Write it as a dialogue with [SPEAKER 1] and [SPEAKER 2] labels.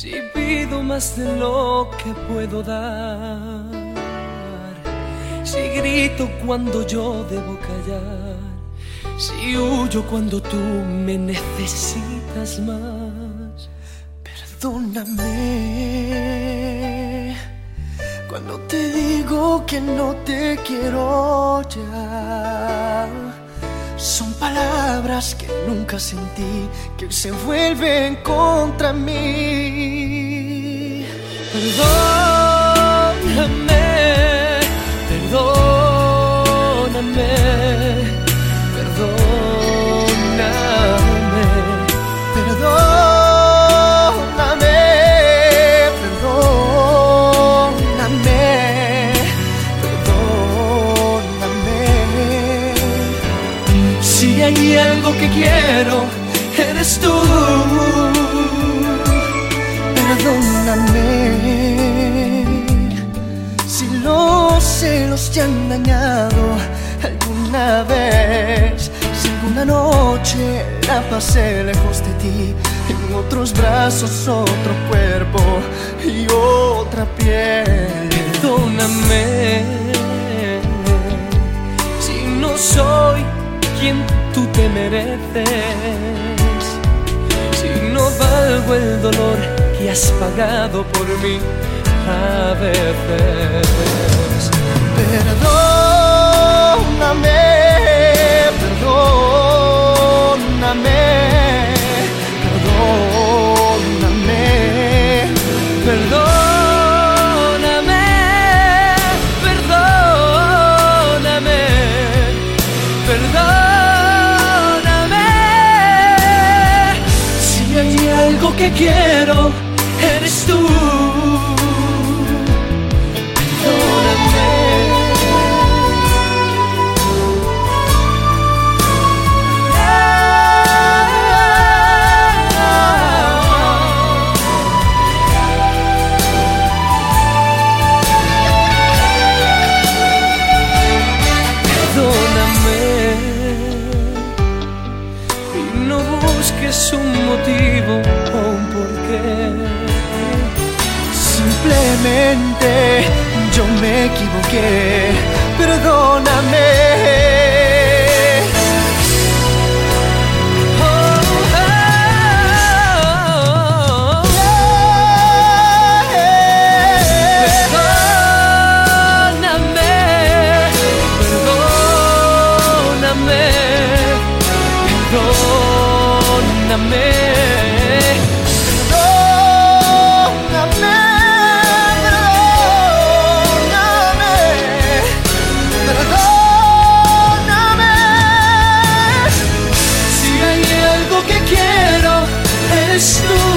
[SPEAKER 1] Si pido más de lo que puedo dar, si grito cuando yo debo callar, si huyo cuando tú me necesitas más, perdóname. Cuando te digo que no te quiero ya, son palabras que nunca sentí, que se vuelven contra mí. Perdóname, Hay algo que quiero, eres tú. Perdóname si los celos te han dañado alguna vez. Si alguna noche la pasé lejos de ti, en otros brazos, otro cuerpo y otra piel. Perdóname si no soy quien mereces. Si no valgo el dolor que has pagado por mí a veces. Perdóname, perdóname, perdóname, perdóname, que quiero, eres tú. No busques un motivo o un porqué. Simplemente yo me equivoqué. Perdóname. Perdóname, perdóname, perdóname, perdóname. Si hay algo que quiero, eres tú.